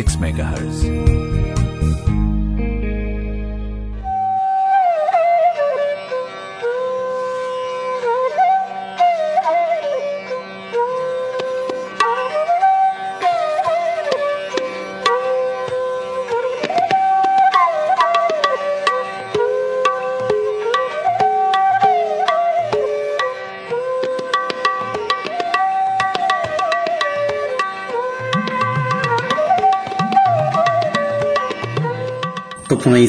6 megahertz.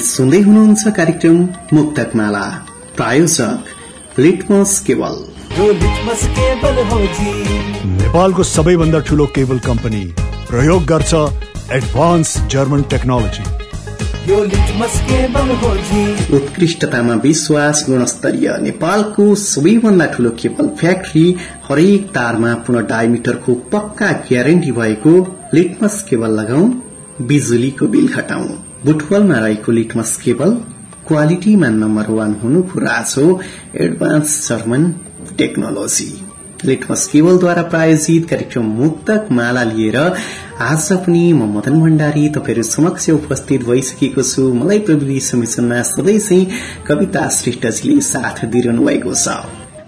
सुन्दै हुनुहुन्छ कार्यक्रम मुक्तक माला प्रायोजक लिटमस केवल। नेपालको सबैभन्दा ठुलो केबल कम्पनी प्रयोग गर्छ एडभान्स जर्मन टेक्नोलोजी। उत्कृष्टतामा विश्वास गुणस्तरीय नेपालको सबैभन्दा ठूलो केबल फ्याक्ट्री हरेक तारमा पुनः डायमिटरको पक्का ग्यारेन्टी भएको लिटमस केबल लगाऊ बिजुलीको बिल घटाउ। बुटवलमा रहेको लिटमस केबल क्वालिटीमा नम्बर वान हुनु राज हो एडभान्स जर्मन टेक्नोलोजी। लिटमस केबलद्वारा प्रायोजित कार्यक्रम मुक्तक माला लिएर आज पनि म मदन भण्डारी तपाईँहरू समक्ष उपस्थित भइसकेको छु। मलाई प्रविधि समिशनमा सधैँ कविता श्रेष्ठजीले साथ दिइरहनु भएको छ।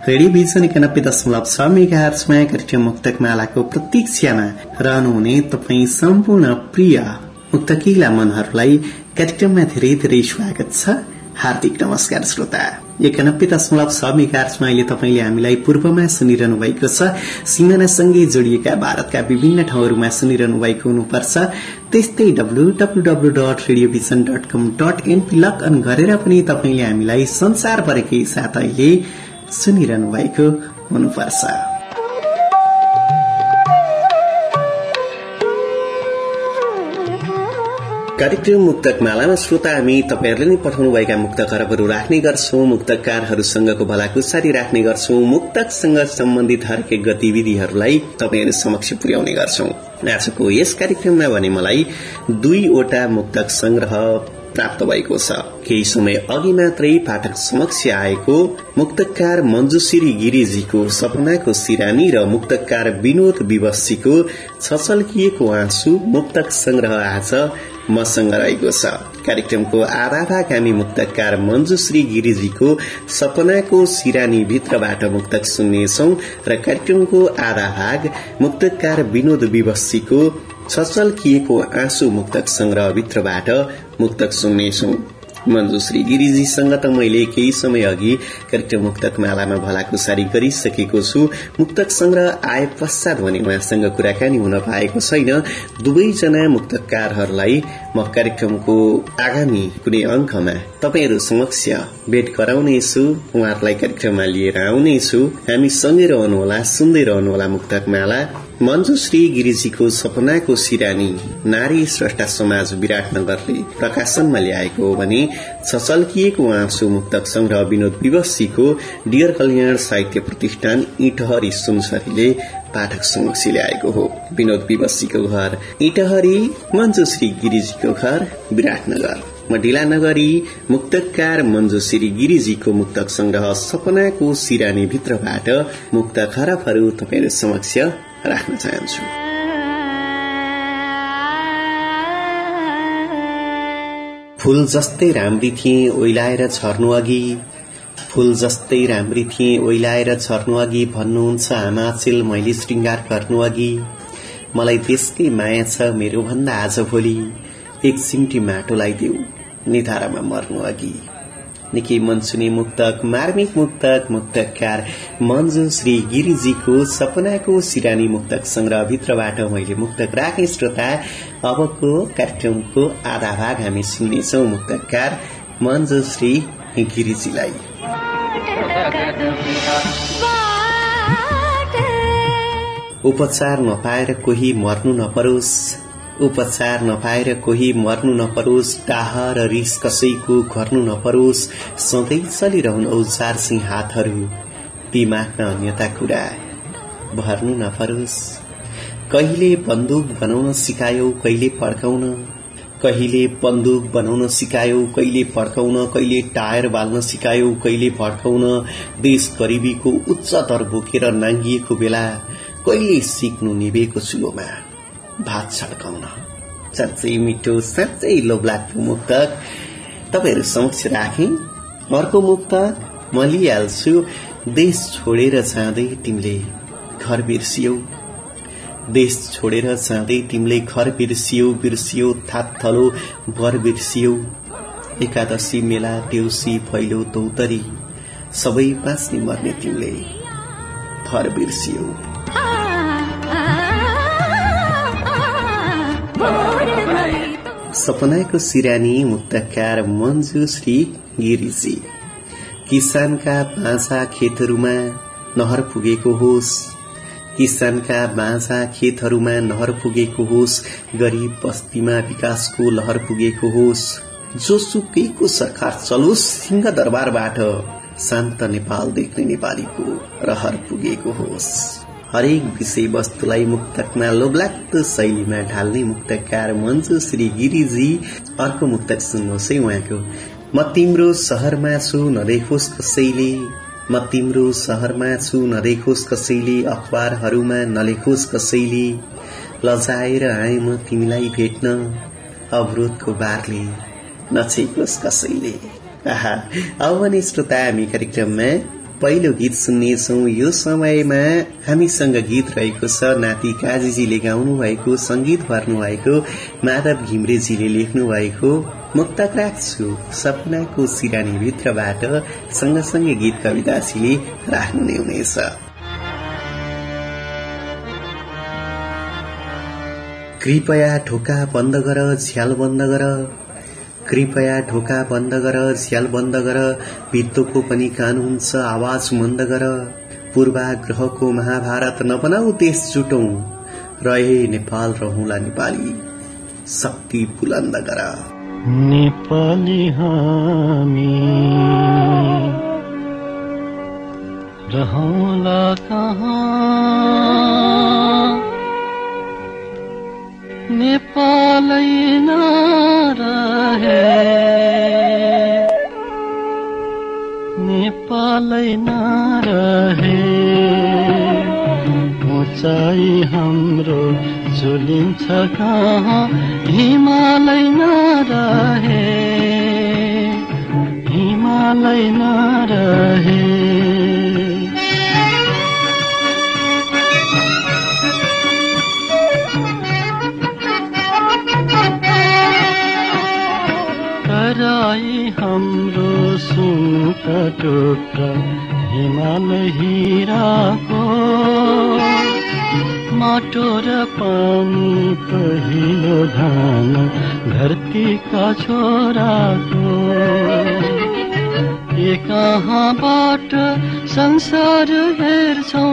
रेडियो भिजन एकानब्बे दशमलव छ मेगा आर्चमा कार्यक्रम मुक्तक मालाको प्रतीक्षामा रहनुहुने तपाईँ सम्पूर्ण प्रिय मुक्तकिला मनहरूलाई कार्यक्रममा धेरै धेरै स्वागत छ। हार्दिक नमस्कार श्रोता। एकानब्बे दशमलव छ मेगार्चमा अहिले तपाईँले हामीलाई पूर्वमा सुनिरहनु भएको छ। सिमानासँगै जोडिएका भारतका विभिन्न ठाउँहरूमा सुनिरहनु भएको हुनुपर्छ। त्यस्तै WWW dot radio vision dot com dot NP log on गरेर पनि तपाईँले हामीलाई संसारभरिकै साथ अहिले सुनिरहनु भएको हुनुपर्छ। कार्यक्रम मुक्तक मालामा श्रोता हामी तपाईँहरूले नै पठाउनुभएका मुक्त खरबहरू राख्ने गर्छौं मुक्तकारहरूसँगको भलाकुसारी राख्ने गर्छौं मुक्तकसँग सम्बन्धित हरेक गतिविधिहरूलाई तपाईँहरू समक्ष पुर्याउने गर्छौं। आजको यस कार्यक्रममा भने मलाई दुईवटा मुक्तक संग्रह प्राप्त भएको छ। केही समय अघि मात्रै पाठक समक्ष आएको मुक्तकार मञ्जुश्री गिरिजीको सपनाको सिरानी र मुक्तकार विनोद विवशीको छचल्किएको आँसु मुक्तक संग्रह आज मसँग रहेको छ कार्यक्रमको आधा भाग हामी मुक्तकार मञ्जुश्री गिरिजीको सपनाको सिरानी भित्रबाट मुक्तक सुन्नेछौ र कार्यक्रमको आधा भाग मुक्तकार विनोद विवशीको छचल्किएको आँसु मुक्तक संग्रहभित्रबाट मुक्तक सुन्नेछौं। मञ्जुश्री गिरिजीसँग त मैले केही समय अघि कार्यक्रम मुक्तक मालामा भलाकुसारी गरिसकेको छु। मुक्तक संग्रह आए पश्चात भने उहाँसँग कुराकानी हुन पाएको छैन। दुवैजना मुक्तकारहरूलाई म कार्यक्रमको आगामी कुनै अंकमा तपाईँहरू समक्ष भेट गराउनेछु। उहाँहरूलाई कार्यक्रममा लिएर आउनेछु। हामी सँगै रहनुहोला सुन्दै रहनुहोला मुक्तक माला। मञ्जुश्री गिरिजीको सपनाको सिरानी नारी स्रष्टा समाज विराटनगरले प्रकाशनमा ल्याएको हो भने छचल्किएको आँसु मुक्तक संग्रह विनोद विवशीको डियर कल्याण साहित्य प्रतिष्ठान इटहरी सुनसरीले पाठक समक्ष ल्याएको हो। विनोद विवशीको घर इटहरी मञ्जुश्री गिरिजीको घर विराटनगर। म ढिला नगरी मुक्तकार मञ्जुश्री गिरिजीको मुक्तक संग्रह सपनाको सिरानी भित्रबाट मुक्त खराबहरू तपाईँहरू समक्ष राख्न चाहन्छु। फूल जस्तै राम्री थिए ओइलाएर छर्नु अघि। फूल जस्तै राम्री थिए ओइलाएर छर्नु अघि भन्नुहुन्छ आमाचेल मैले श्रृङ्गार गर्नु अघि। मलाई त्यसकै माया छ मेरो भन्दा आज भोलि। एक सिम्टी माटो लगाइदेऊ निधारामा मर्नु अघि। निकै मनसुनी मुक्तक मार्मिक मुक्तक मुक्तकार मन्जु श्री गिरिजीको सपनाको सिरानी मुक्तक संग्रहभित्रबाट मैले मुक्तक राखे श्रोता अबको कार्यक्रमको आधा भाग हामी सुन्नेछौ मुक्तकार मन्जु श्री गिरिजीलाई उपचार नपाएर कोही मर्नु नपरोस् उपचार नपाएर कोही मर्नु नपरोस् डाह र रिस कसैको गर्नु नपरोस् सधैँ चलिरहन् औजार सिंह हातहरू। ती अन्यता कुरा। भर्नु नपरोस्। कहिले बन्दुक बनाउन सिकायौ कहिले पड्काउन कहिले बन्दुक बनाउन सिकायौ कहिले पड्काउन कहिले टायर बाल्न सिकायौ कहिले भड्काउन देश गरिबीको उच्च दर बोकेर नाङ्गिएको बेला कहिले सिक्नु निभेको चुलोमा भात छड्काउन साँच्चै मिठो साँच्चै लोभलाग्दो मुक्तक तपाईँहरू समक्ष राखे। अर्को मुक्तक म लिइहाल्छु। देश छोडेर जाँदै तिमीले घर बिर्सियौ। देश छोडेर जाँदै तिमीले घर बिर्सियौ बिर्सियौ थापथलो वर बिर्सियौ। एकादशी मेला देउसी फैलो तौतरी सबै बाँच्ने मर्ने तिमीले घर बिर्सियौ। सपनाको सिरानी मुक्तकार मन्जु श्री गिरिजी। किसानका बाँझा खेतहरूमा नहर पुगेको होस् किसानका बाँझा खेतहरूमा नहर पुगेको होस् गरीब बस्तीमा विकासको लहर पुगेको होस् जोसुकैको सरकार चलोस् सिंह दरबारबाट शान्त नेपाल देख्ने नेपालीको रहर पुगेको होस्। हरेक विषय वस्तुलाई मुक्तकमा लोभलाग्दो शैलीमा ढाल्ने मुक्तकार मन्जु श्री गिरिजी अर्को मुक्तक सुन्नुहोस् है उहाँको। म तिम्रो शहरमा छु नदेखोस् कसैले। म तिम्रो शहरमा छु नदेखोस् कसैले। अखबारहरूमा नलेखोस् कसैले। लजाएर आए म तिमीलाई भेट्न अवरोधको बारले। नछेकोस् कसैले। अब भने श्रोता हामी कार्यक्रममा पहिलो गीत सुन्नेछौ। यो समयमा हामीसँग गीत रहेको छ। नाति काजीजीले गाउनु भएको संगीत भर्नु भएको माधव घिम्रेजीले लेख्नु भएको मुक्तक राख्छु सपनाको सिरानी भित्रबाट सँगसँगै गीत कवितासीले राख्नु नै हुनेछ। कृपया ढोका बन्द गर झ्याल बन्द गर। कृपया ढोका बन्द गर झ्याल बन्द गर भित्तोको पनि कान हुन्छ आवाज मन्द गर। पूर्वाग्रहको महाभारत नबनाऊ देश जुटौं। रहे नेपाल रहौला नेपाली। शक्ति बुलन्द गर। नेपाली हामी रहौला कहाँ? नेपालै नरहे नेपालै नरहे उचाइ हाम्रो झुलिन्छ कहाँ? हिमालय नरहे हिमालय नरहे कराई हाम्रो सुनका टुक्रा हिमाल हिराको माटो र पानी पहिलो धान धरतीका छोराको के। कहाँबाट संसार हेर्छौ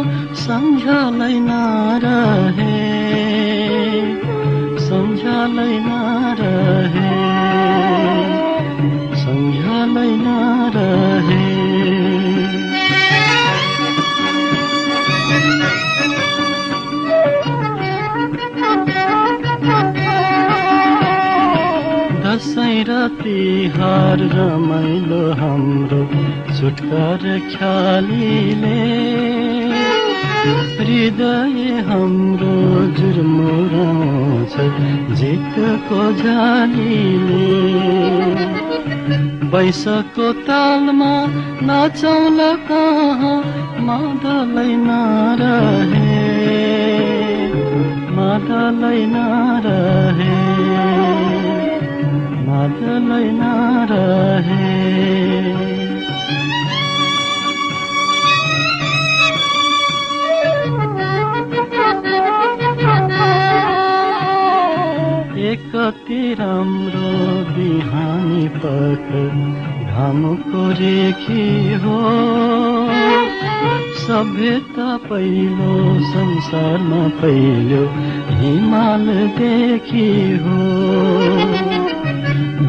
सम्झलै नरहे सम्झलै नरहे नरहे दसैँ र तिहार रमाइलो हाम्रो छुटकार ख्यालीले। हृदय हाम्रो जुर्मुराउँछ जितको झालीले। बैसको तालमा नाचौल कहाँ? मादलै नरहे मादलै नरहे मादलै नरहे कति राम्रो बिहानी पख घामको रेखी हो। सभ्यता पहिलो संसारमा पहिलो हिमाल देखी हो।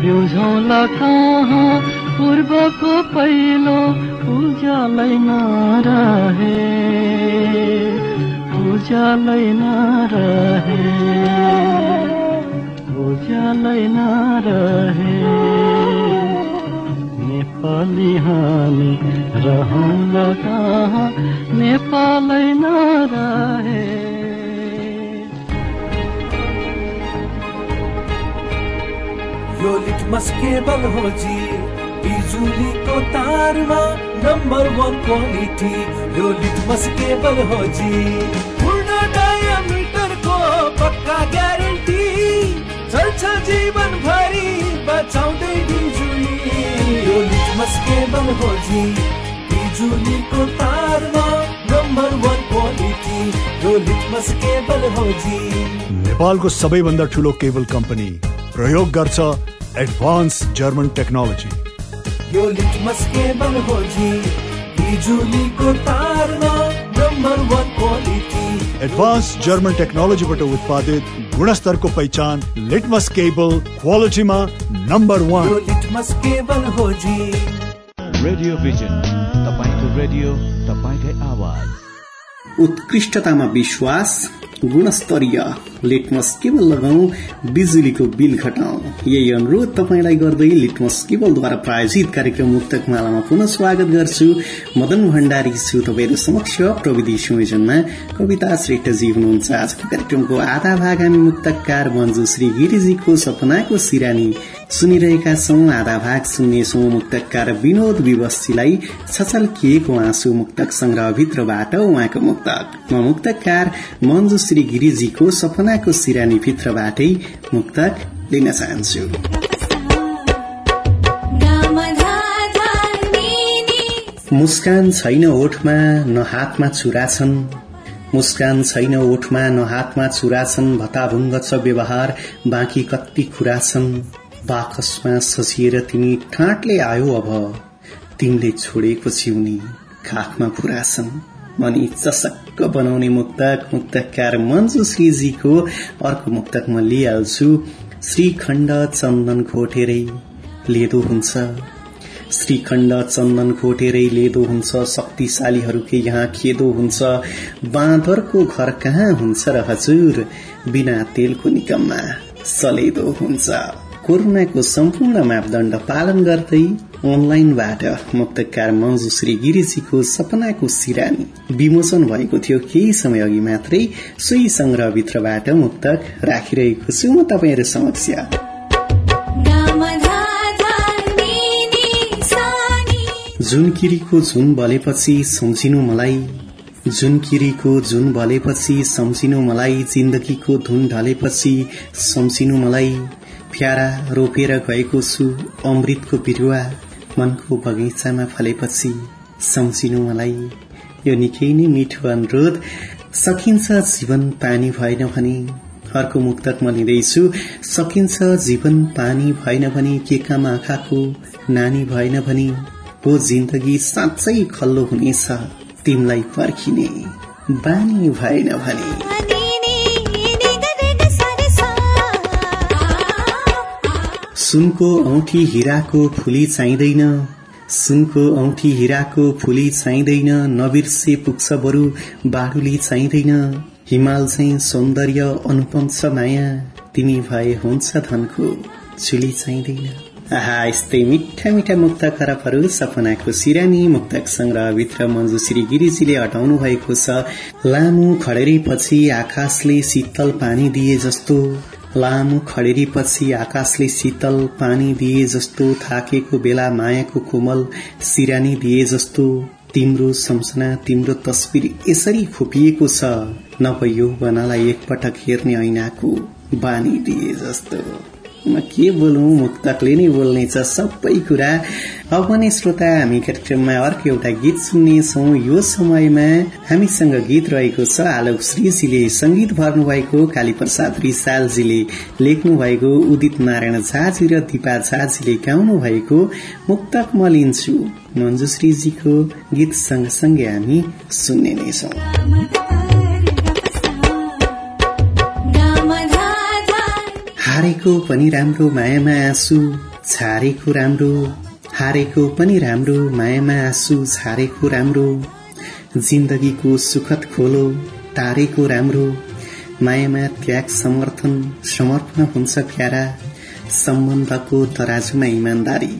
बिउझौला कहाँ पूर्वको पहिलो उज्यालै नरहे उज्यालै नरहे उज्यालै नरहे नेपाली हामी रहौँला कहाँ नेपालै नरहे यो लिटमस केबल हो जी बिजुलीको तारमा नम्बर वान क्वालिटी यो लिटमस केबल हो जी। जीवन भरि बचाउँदै बिजुली यो लिटमस केबल हो जी बिजुलीको तारमा नम्बर वान क्वालिटी यो लिटमस केबल हो जी नेपालको सबैभन्दा ठुलो केबल कम्पनी प्रयोग गर्छ एडभान्स जर्मन टेक्नोलोजी। यो लिटमस केबल हो जी बिजुलीको तारमा number one quality advance German टेक्नोलोजीबाट उत्पादित गुणस्तरको पहिचान लिटमस केबल क्वालिटीमा नम्बर वान लिटमस केबल हो जी। रेडियो भिजन तपाईँको रेडियो तपाईँकै आवाज। उत्कृष्टतामा विश्वास गुणस्तरीय। लिटमस केबल लगाऊ बिजुलीको बिल घटाऊ यही अनुरोध तपाईँलाई गर्दै लिटमस केबलद्वारा प्रायोजित कार्यक्रम मुक्तक मालामा पुनः स्वागत गर्छु। मदन भण्डारी छु तपाईँहरू समक्ष प्रविधि संयोजनमा। कविता श्रेष्ठजी हुनुहुन्छ। आजको कार्यक्रमको आधा भाग हामी मुक्तकार मन्जु श्री गिरिजीको सपनाको सिरानी सुनिरहेका छौं। आधा भाग सुन्नेछौं मुक्तकार विनोद विवशीलाई छचल किएको आँसु मुक्तक संग्रहभित्रबाट उहाँको मुक्तक। म मुक्तकार मन्जु श्री गिरिजीको सपनाको सिरानी भित्रबाटै मुक्तक लिन चाहन्छु मुस्कान छैन ओठमा न हातमा छुरा छन् मुस्कान छैन ओठमा न हातमा छुरा छन् भताभुङ्ग छ व्यवहार बाँकी कति कुरा छन् बाकसमा सजिएर तिमी ठाँटले आयो अब तिमीले छोडेको चिउनी खाखमा पुरा छन् मनी चसक्क बनाउने मुक्तक मुक्तकार मन्जु श्रीजीको अर्को मुक्तक म लिइहाल्छु श्रीखण्ड चन्दन घोटेरै लेदो हुन्छ श्रीखण्ड चन्दन घोटेरै लेदो हुन्छ शक्तिशालीहरूकै यहाँ खेदो हुन्छ बाँदरको घर कहाँ हुन्छ र हजुर बिना तेलको निकममा सलेदो हुन्छ कोरोनाको सम्पूर्ण मापदण्ड पालन गर्दै अनलाइनबाट मुक्तकार श्री गिरिजीको सपनाको सिरानी विमोचन भएको थियो केही समय अघि मात्रै सोही संग्रहभित्रबाट मुक्तक राखिरहेको छु म तपाईँहरू समक्ष। जुन किरीको जुन बलेपछि सम्झिनु मलाई जुन किरीको जुन बलेपछि सम्झिनु मलाई जिन्दगीको धुन ढलेपछि सम्झिनु मलाई प्यारा रोपेर गएको छु अमृतको बिरुवा मनको बगैँचामा फलेपछि सम्झिनु मलाई। यो निकै नै मिठो अनुरोध। सकिन्छ जीवन पानी भएन भने अर्को मुक्तक म लिँदैछु। सकिन्छ जीवन पानी भएन भने के काम आँखाको नानी भएन भने हो जिन्दगी साँच्चै खल्लो हुनेछ। तिमलाई पर्खिने बानी भएन भने। सुनको औठी हिराको फुली चाहिँदैन। सुनको औठी हिराको फुली चाहिँदैन। नबिर्से पुग्छ बरु बाडुली चाहिँदैन। हिमाल चाहिँ सौन्दर्य अनुपम छ माया। तिमी भए हुन्छ धनको चुली चाहिँदैन। आहा यस्तै मिठा मिठा मुक्त खरबहरू सपनाको सिरानी मुक्तक संग्रहभित्र मन्जु श्री गिरिजीले हटाउनु भएको छ। लामो खडेरीपछि आकाशले शीतल पानी दिए जस्तो। लामो खडेरीपछि आकाशले शीतल पानी दिए जस्तो थाकेको बेला मायाको कोमल सिरानी दिए जस्तो तिम्रो सम्झना तिम्रो तस्विर यसरी खोपिएको छ। नभयो बनालाई एकपटक हेर्ने ऐनाको बानी दिए जस्तो। के बोलौं? मुक्तकले नै बोल्ने छ सबै कुरा। अब भने श्रोता हामी कार्यक्रममा अर्को एउटा गीत सुन्नेछौ। यो समयमा हामीसँग गीत रहेको छ आलोक श्रीजीले। संगीत भर्नु भएको काली प्रसाद रिसालजीले। लेख्नु भएको उदित नारायण झाजी र दिपा झाजीले गाउनु भएको मुक्तक म लिन्छु। मन्जु श्रीजीको गीत सँगसँगै हामी सुन्ने नै छौं हारेको पनि राम्रो मायामा आँसु छारेको राम्रो। हारेको पनि राम्रो मायामा आँसु छारेको राम्रो। जिन्दगीको सुखद खोलो टारेको राम्रो। मायामा त्याग समर्थन समर्पण हुन्छ प्यारा। सम्बन्धको तराजुमा इमान्दारी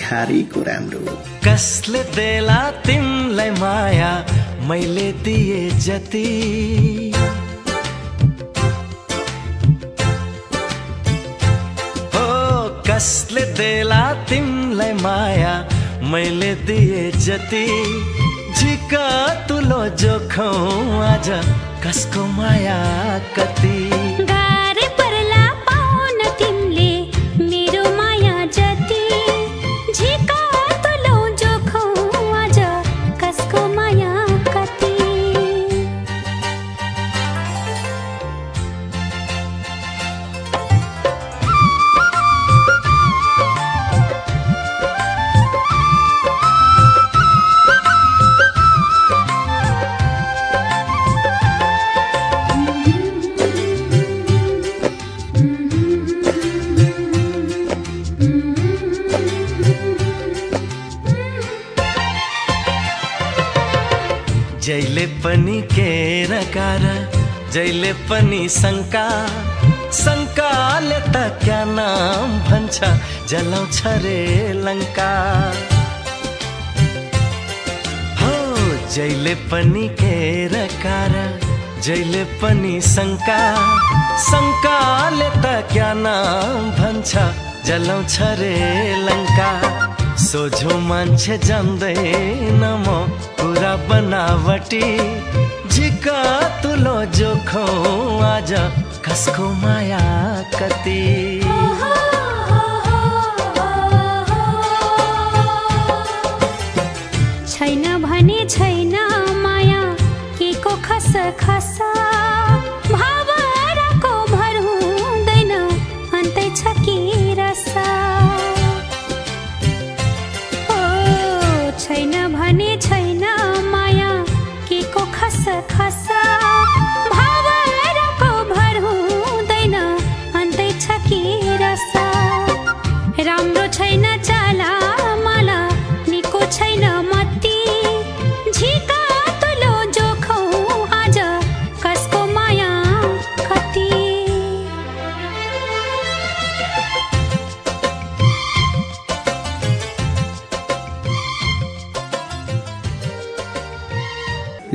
खारेको राम्रो। कसले देला तिमलाई माया? मैले दिए जति। देला तिमलाई माया मैले दिए जति। झिका तुलो जोखौ आज कसको माया कति? पनि केर कार जैले पनि शङ्का शङ्काले त क्या नाम भन्छ जलाउँछ रे लङ्का हो जैले पनि केर कार जैले पनि शङ्का शङ्काले त क्या नाम भन्छ जलाउँछ रे लङ्का सोझो मान्छे जान्दैन म पुरा बनावटी झिका तुलो जोखो आज कसको माया कति। छैन भने छैन माया के को खस खसा।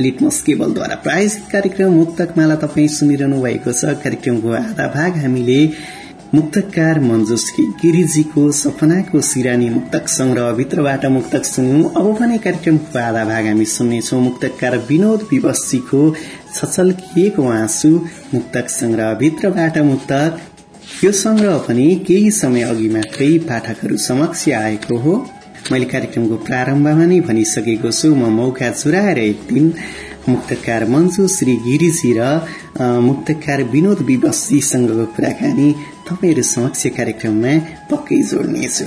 लिटमस केबलद्वारा प्रायोजित कार्यक्रम मुक्तक माला तपाईँ सुनिरहनु भएको छ। कार्यक्रमको आधा भाग हामीले मुक्तकार मञ्जुसकी गिरिजीको सपनाको सिरानी मुक्तक संग्रहभित्रबाट मुक्तक सुन्यौं। अब भने कार्यक्रमको आधा भाग हामी सुन्नेछौ। मुक्तकार विनोद विवशीको छचल्किएको आँसु मुक्तक संग्रहभित्रबाट मुक्तक। यो संग्रह पनि केही समय अघि मात्रै पाठकहरू समक्ष आएको हो। मैले कार्यक्रमको प्रारम्भमा नै भनिसकेको छु म मौका चुराएर एक दिन मुक्तकार मन्जु श्री गिरिजी र मुक्तकार विनोद विवशीसँगको कुराकानी तपाईँहरू समक्ष कार्यक्रममा पक्कै जोड्नेछु।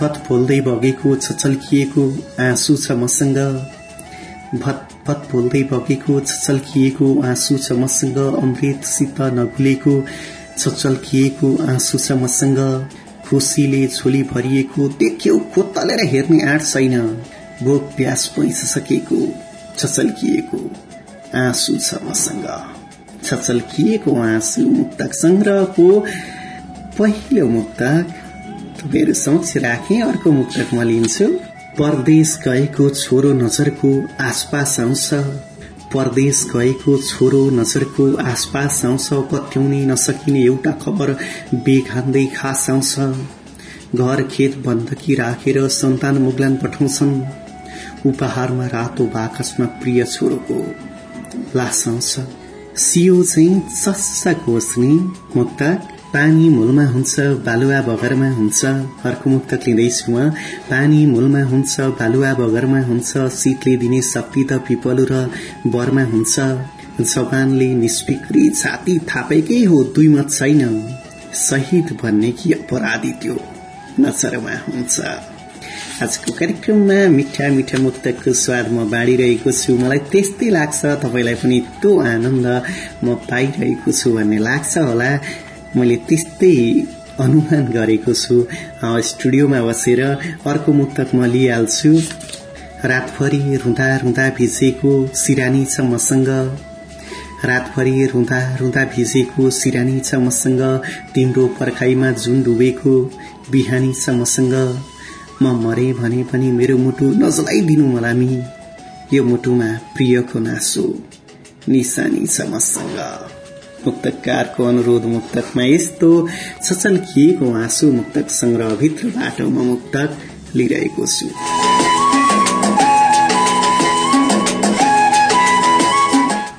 भत भोल्दै बगेको छचल्किएको आँसु छ मसँग। भत भोल्दै बगेको छचल्किएको आँसु छ मसँग। अमृतसित नघुलेको छचल्किएको आँसु छ मसँग खुसीले झोली भरिएको देख्यौ खोतलेर हेर्ने आँट छैन। भोक प्यास पैसिसकेको छचल्किएको आँसु छ मसँग छचल्किएको आँसु मुक्तक संग्रहको पहिलो मुक्तक। तपाईँहरू समक्ष राखे अर्को मुक्तक म लिन्छु। परदेश गएको छोरो नजरको आसपास आउँछ। परदेश गएको छोरो नजरको आसपास आउँछ पत्याउनै नसकिने एउटा खबर बेघान्दै खास आउँछ। घर खेत बन्दकी राखेर सन्तान मुगलान पठाउँछन्। उपहारमा रातो बाकसमा प्रिय छोरोको लास आउँछ। सियो चाहिँ चस्सा घोस्ने मुक्तक पानी मूलमा हुन्छ बालुवा बगरमा हुन्छ अर्को मुक्तक लिँदैछु म। पानी मूलमा हुन्छ बालुवा बगरमा हुन्छ शीतले दिने शक्ति त पिपलु र बरमा हुन्छ। जवानले निष्पिक्री छाती थापेकै हो दुई मत छैन। शहीद भन्ने कि अपराधी त्यो? नचरमा हुन्छ। आजको कार्यक्रममा मिठा मिठा मुक्तकको स्वाद म बाँडिरहेको छु। मलाई त्यस्तै लाग्छ तपाईँलाई पनि त्यो आनन्द म पाइरहेको छु भन्ने लाग्छ होला। मैले त्यस्तै अनुमान गरेको छु। स्टुडियोमा बसेर अर्को मुक्तक म लिइहाल्छु। रातभरि रुँदा रुँदा भिजेको सिरानी छ मसँग रातभरि रुँदा रुँदा भिजेको सिरानी छ मसँग तिम्रो पर्खाइमा जुन डुबेको बिहानी छ मसँग म मरे भने पनि मेरो मुटु नजलाइदिनु मलामी। यो मुटुमा प्रियको नासो निशानी छ मसँग मुक्तकारको अनुरोध मुक्तकमा यस्तो छचल्किएको आँसु मुक्तक संग्रहभित्रबाट म मुक्तक लिइरहेको छु।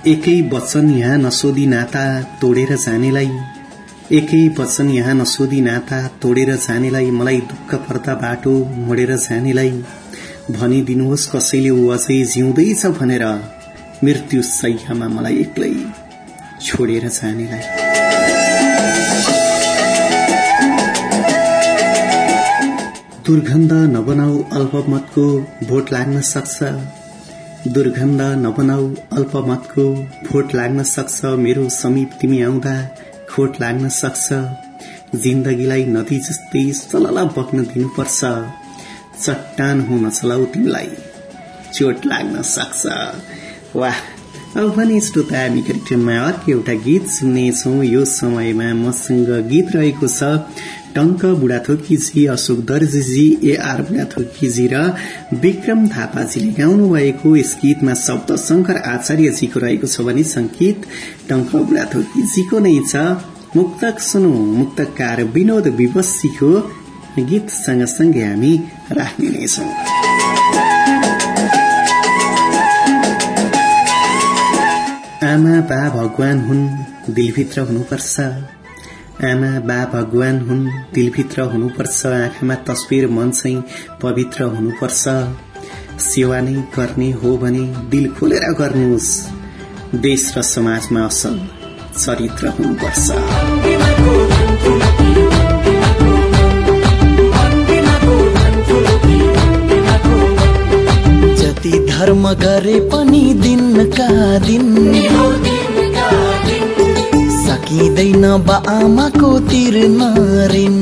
एकै वचन यहाँ नसोधी नाता तोडेर जानेलाई। एकै वचन यहाँ नसोधी नाता तोडेर जानेलाई मलाई दुःख पर्दा बाटो मोडेर जानेलाई। भनिदिनुहोस् कसैले ऊ अझै जिउँदैछ भनेर। मृत्यु सैयामा मलाई एक्लै छोडेर जानेलाई। दुर्गन्ध नबनाऊ अल्पमतको भोट लाग्न सक्छ। दुर्गन्ध नबनाऊ अल्पमतको भोट लाग्न सक्छ। मेरो समीप तिमी आउँदा खोट लाग्न सक्छ। जिन्दगीलाई नदी जस्तै सलला बग्न दिनुपर्छ। चट्टान हुन चलाउ तिमीलाई। चोट लाग्न सक्छ। वाह! अब पनि श्रोता हामी कार्यक्रममा अर्को एउटा गीत सुन्नेछौ। यो समयमा मसँग गीत रहेको छ टंक बुढाथोकीजी अशोक दर्जीजी एआर बुढाथोकीजी र विक्रम थापाजीले गाउनु भएको यस गीतमा शब्द शंकर आचार्यजीको रहेको छ भने संगीत टंक बुढाथोकीजीको नै छ। मुक्तक सुनौ मुक्तकार विनोद विवशीको गीत सँगसँगै हामी राख्ने बा भगवान हुन् दिलभित्र हुनुपर्छ। आमा बा भगवान हुन् दिलभित्र हुनुपर्छ। आँखामा तस्विर मन चाहिँ पवित्र हुनुपर्छ। सेवा नै गर्ने हो भने दिल खोलेर गर्नुहोस्। देश र समाजमा असल चरित्र हुनुपर्छ। धर्म गरे पनि दिनका दिन। सकिँदैन बा आमाको तिर्न ऋण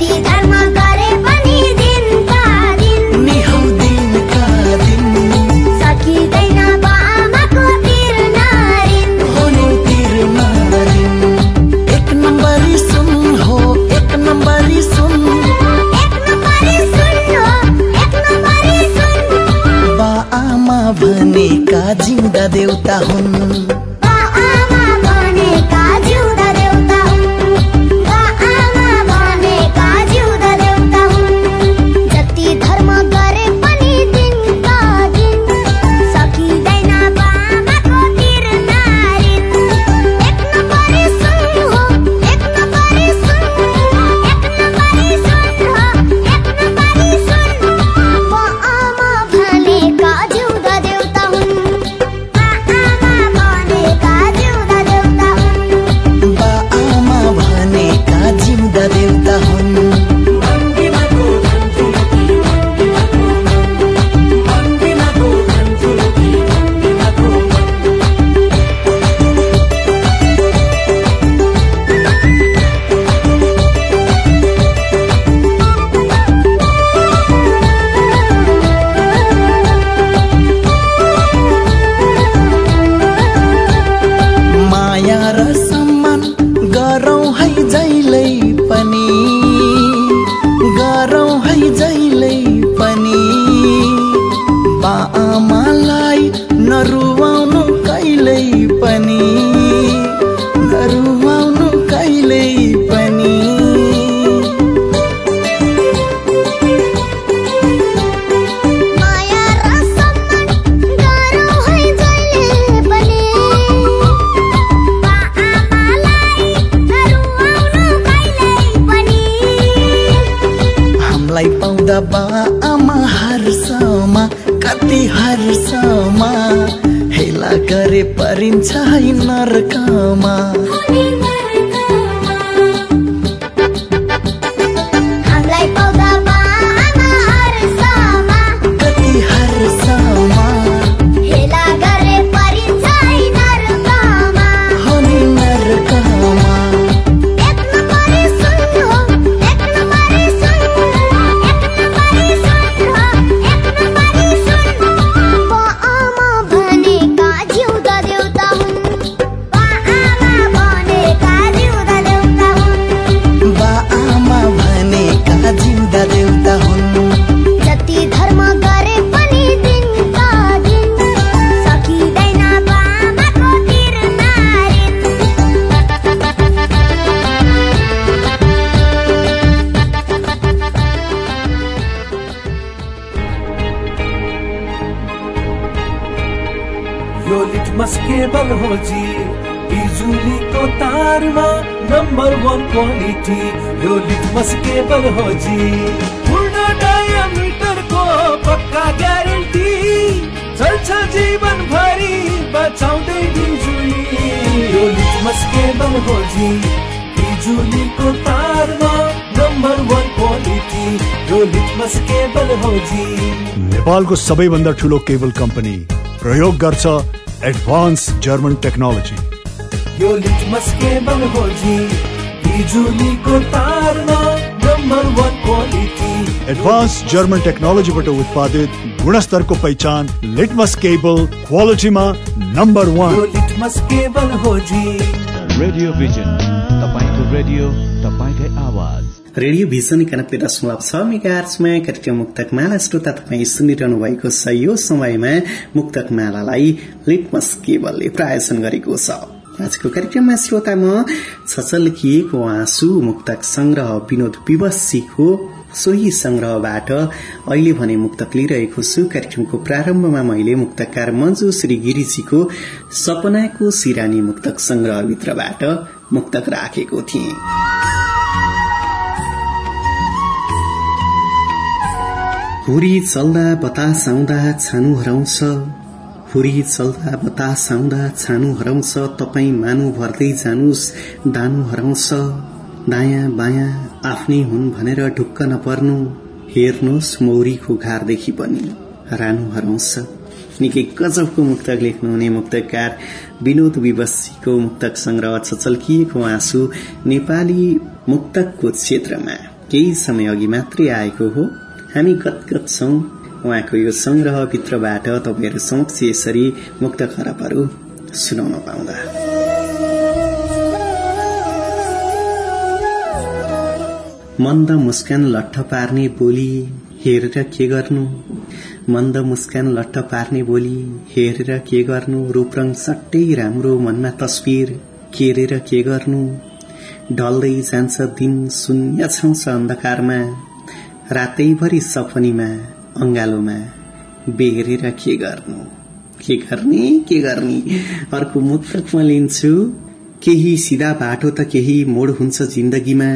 जिउँदा बिजुलीको तारमा नम्बर वान क्वालिटी यो लिटमस केबल हो जी। नेपालको सबैभन्दा ठुलो केबल कम्पनी प्रयोग गर्छ एडभान्स जर्मन टेक्नोलोजी यो लिटमस केबल हो जी। बिजुलीको तारमा number one quality advance German टेक्नोलोजीबाट उत्पादित गुणस्तरको पहिचान लिटमस केबल क्वालिटीमा नम्बर वान लिटमस केबल हो जी। रेडियो भिजन रेडियो तपाईँकै आवाज। रेडियो भिजन एकानब्बे दशमलव छ कार्यक्रम मुक्तक माला श्रोता तपाईँ सुनिरहनु भएको छ। यो समयमा मुक्तक मालालाई लिटमस केबलले प्रायोजन गरेको छ। आजको कार्यक्रममा श्रोता म छचल्किएको आँसु मुक्तक संग्रह विनोद विवशीको सोही संग्रहबाट अहिले भने मुक्तक लिइरहेको छु। कार्यक्रमको प्रारम्भमा मैले मुक्तकार मन्जु श्री गिरिजीको सपनाको सिरानी मुक्तक संग्रहभित्रबाट मुक्तक राखेको थिएँ। हुरी चल्दा बतास आउँदा छानु हराउँछ हुरी चल्दा बतास आउँदा छानु हराउँछ तपाईँ मानु भर्दै जानुस् दानु हराउँछ दायाँ बायाँ आफ्नै हुन् भनेर ढुक्क नपर्नु हेर्नुहोस् मौरीको घारदेखि पनि रानु हराउँछ। निकै गजबको मुक्तक लेख्नुहुने मुक्तकार विनोद विवशीको मुक्तक संग्रह छचल्किएको आँसु नेपाली मुक्तकको क्षेत्रमा। केही समय अघि मात्रै आएको हो। हामी गदगद छौं। उहाँको यो संग्रहभित्रबाट तपाईँहरू समक्ष यसरी मुक्त खराबहरू सुनाउन पाउँदा। मन्द मुस्कान लट्ठ पार्ने बोली हेरेर के गर्नु? मन्द मुस्कान लट्ठ पार्ने बोली हेरेर के गर्नु? रूपरङ सट्टै राम्रो मनमा तस्विर केरेर के गर्नु? ढल्दै जान्छ दिन शून्य छाउँछ अन्धकारमा रातैभरि सपनीमा अंगालोमा। बेहेरेर के गर्नु? के गर्ने? के गर्ने? अर्को मुक्तक म लिन्छु केही सिधा बाटो त केही मोड हुन्छ जिन्दगीमा।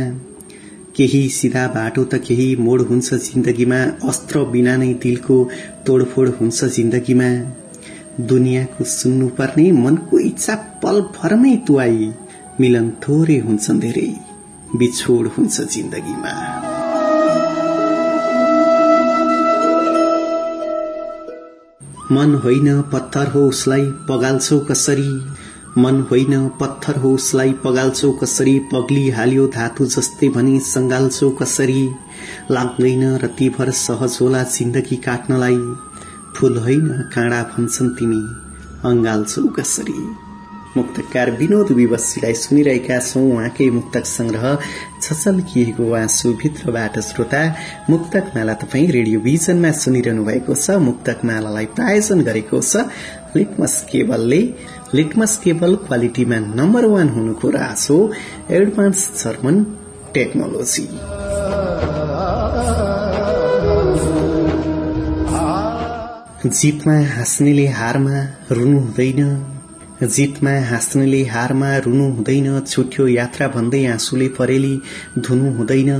केही सिधा बाटो त केही मोड हुन्छ जिन्दगीमा अस्त्र बिना नै दिलको तोडफोड हुन्छ जिन्दगीमा। दुनियाँको सुन्नुपर्ने मनको इच्छा पल भरमै तुवाई मिलन थोरै हुन्छन् धेरै बिछोड हुन्छ जिन्दगीमा। मन होइन पत्थर हो उसलाई पगाल्छौ कसरी? मन होइन पत्थर हो उसलाई पगाल्छौ कसरी पग्ली हाल्यो धातु जस्तै भनी सङ्गाल्छौ कसरी। लाग्दैन रतिभर सहज होला जिन्दगी काट्नलाई। फूल होइन काँडा भन्छन् तिमी अङ्गाल्छौ कसरी। मुक्तकार विनोद विवशीलाई सुनिरहेका छौं उहाँकै मुक्तक संग्रह छचल्किएको आँसु भित्रबाट श्रोता मुक्तक माला तपाईँ रेडियो भिजनमा सुनिरहनु भएको छ मुक्तक मालालाई प्रायोजन गरेको छ लिटमस केबलले लिटमस केबल क्वालिटीमा नम्बर वान हुनुको राज हो एडभान्स जर्मन टेक्नोलोजी। जितमा हाँस्नेले हारमा रुनु हुँदैन जितमा हाँस्नेले हारमा रुनु हुँदैन छुट्यो यात्रा भन्दै आँसुले परेली धुनु हुँदैन।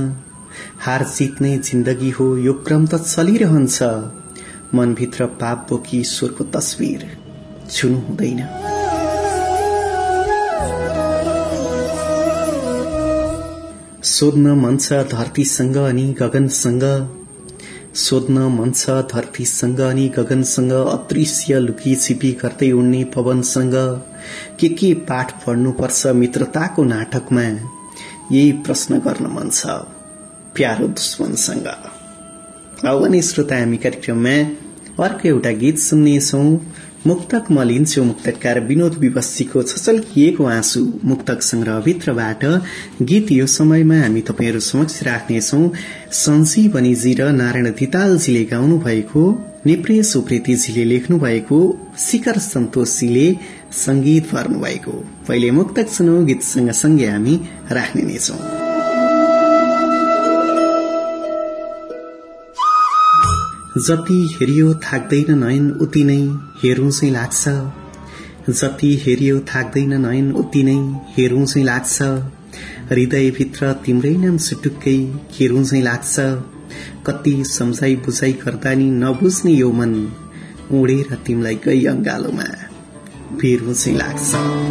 हार जित्ने जिन्दगी हो यो क्रम त चलिरहन्छ। मनभित्र पाप बोकी ईश्वरको तस्विर छुनु हुँदैन। सोध्न मन छ धरतीसँग अनि गगनसँग सोध्न मन छ धरतीसँग अनि गगनसँग अदृश्य लुकी छिपी गर्दै उड्ने पवनसँग के के पाठ पढ्नुपर्छ मित्रताको नाटकमा? यही प्रश्न गर्न मन छ प्यारो दुश्मनसँग अब भने श्रोता हामी कार्यक्रममा अर्को एउटा गीत सुन्नेछौ। मुक्तक म लिन्छु मुक्तकार विनोद विवशीको छचल्किएको आँसु मुक्तक संग्रहभित्रबाट गीत यो समयमा हामी तपाईँहरू समक्ष राख्नेछौ। सञ्जीवनीजी र नारायण दितालजीले गाउनु भएको निप्रेस उप्रेतीजीले लेख्नु भएको शिखर सन्तोषजीले संगीत भर्नु भएको पहिले मुक्तक सुनौ गीत सँगसँगै हामी राख्ने नै छौं जति हेरियो थाक्दैन नयन उति नै हेरौँ चाहिँ लाग्छ। जति हेरियो थाक्दैन नयन उति नै हेरौँ चाहिँ लाग्छ। हृदयभित्र तिम्रै नाम सुटुक्कै हेरौँ चाहिँ लाग्छ। कति सम्झाइ बुझाइ गर्दा नि नबुझ्ने यो मन उडेर तिमीलाई गई अङ्गालोमा फेरौँ चाहिँ लाग्छ।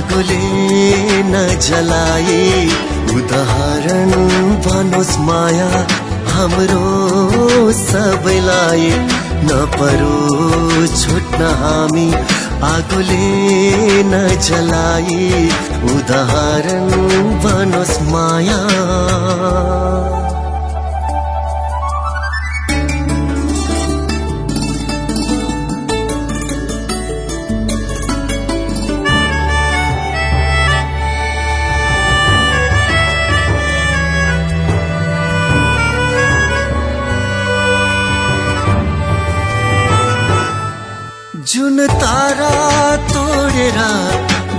आगोले नजलाए उदाहरण बनोस् माया हाम्रो सबैलाई। नपरोस् छुट्न हामी आगोले नजलाए उदाहरण बनोस् माया। जुन तारा तोडेर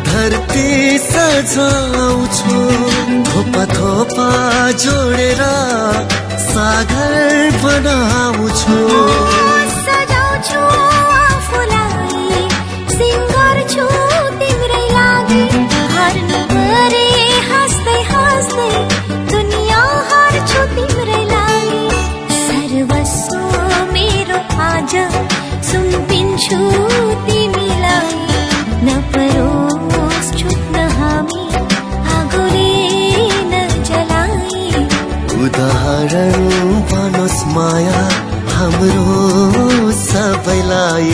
धरती सजाउँछु। थोपा थोपा जोडेर सागर बनाउँछु। उदाहरण बनोस् माया हाम्रो सबैलाई।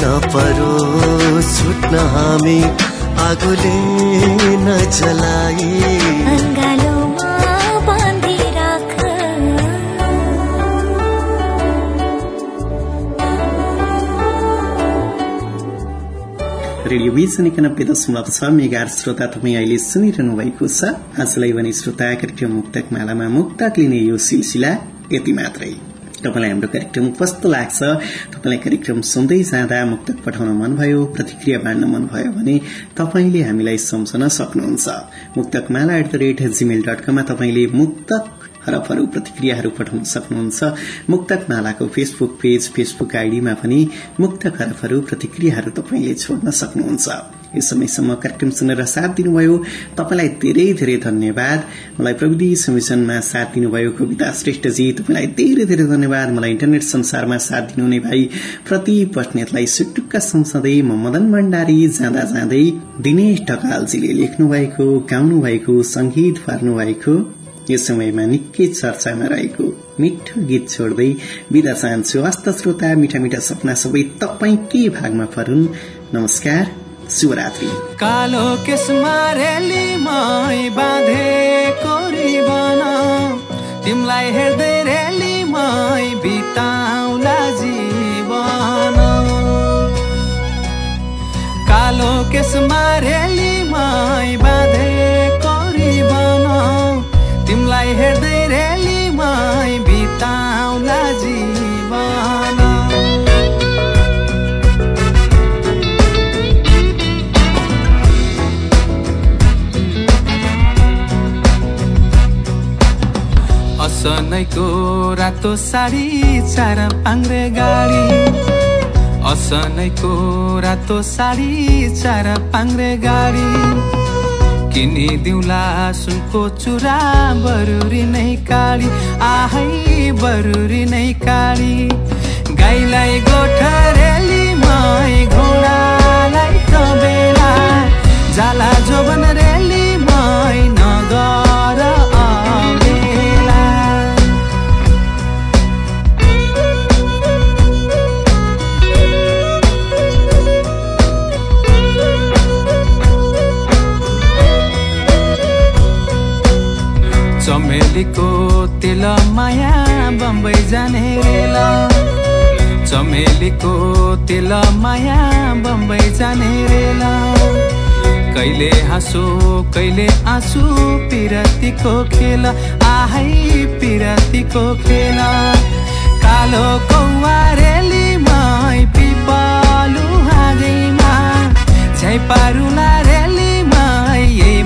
नपरोस् छुट्न हामी आगोले नजलाए एकानब्बे दशमलव छ। मेगा श्रोता तपाईँ अहिले सुनिरहनु भएको छ। आजलाई भने श्रोता कार्यक्रम मुक्तक मालामा मुक्तक लिने यो सिलसिला यति मात्रै। तपाईँलाई हाम्रो कार्यक्रम कस्तो लाग्छ? तपाईँलाई कार्यक्रम सुन्दै जाँदा मुक्तक पठाउन मनभयो प्रतिक्रिया बाँड्न मनभयो भने तपाईँले हामीलाई सम्झन सक्नुहुन्छ। मुक्तक माला at the rate Gmail dot कममा तपाईँले मुक्तक हरफहरू प्रतिक्रियाहरू पठाउन सक्नुहुन्छ। मुक्तक मालाको फेसबुक पेज फेसबुक आइडीमा पनि मुक्तक हरफहरू प्रतिक्रियाहरू तपाईँले छोड्न सक्नुहुन्छ। यो समयसम्म कार्यक्रम सुनेर साथ दिनुभयो। तपाईँलाई धेरै धेरै धन्यवाद। मलाई प्रविधि संयोजनमा साथ दिनुभयो। कविता श्रेष्ठजी तपाईँलाई धेरै धेरै धन्यवाद। मलाई इन्टरनेट संसारमा साथ दिनुहुने भाइ प्रति बस्नेतलाई सुटुक्क सम्झँदै म मदन भण्डारी जाँदा जाँदै दिनेश ढकालजीले लेख्नु भएको गाउनु भएको संगीत पार्नु भएको यो समयमा निकै चर्चामा रहेको मिठो गीत छोड्दै विदा चाहन्छु। हस्त श्रोता मिठा मिठा सपना सबै तपाईँकै भागमा परुन् नमस्कार शुभरात्रि। कालो केसमा रेली मै बाँधेको रिबन तिमीलाई हेर्दै रेली मै बिताउला जीवन। कालो केसमा रेली असनैको रातो साडी चार पाङ्रे गाडी। असनैको रातो साडी चार पाङ्रे गाडी। किनिदिउँला सुनको चुरा बरुरी नै कहिलेको तेल माया बम्बई जाने रेला। कहिले हाँसो कहिले आँसु पिरातीको खेल। आहै पिरातीको खेल। कालो कौवा रेलीमा पिपालु हाँगैमा झै पारुला रेलीमा यही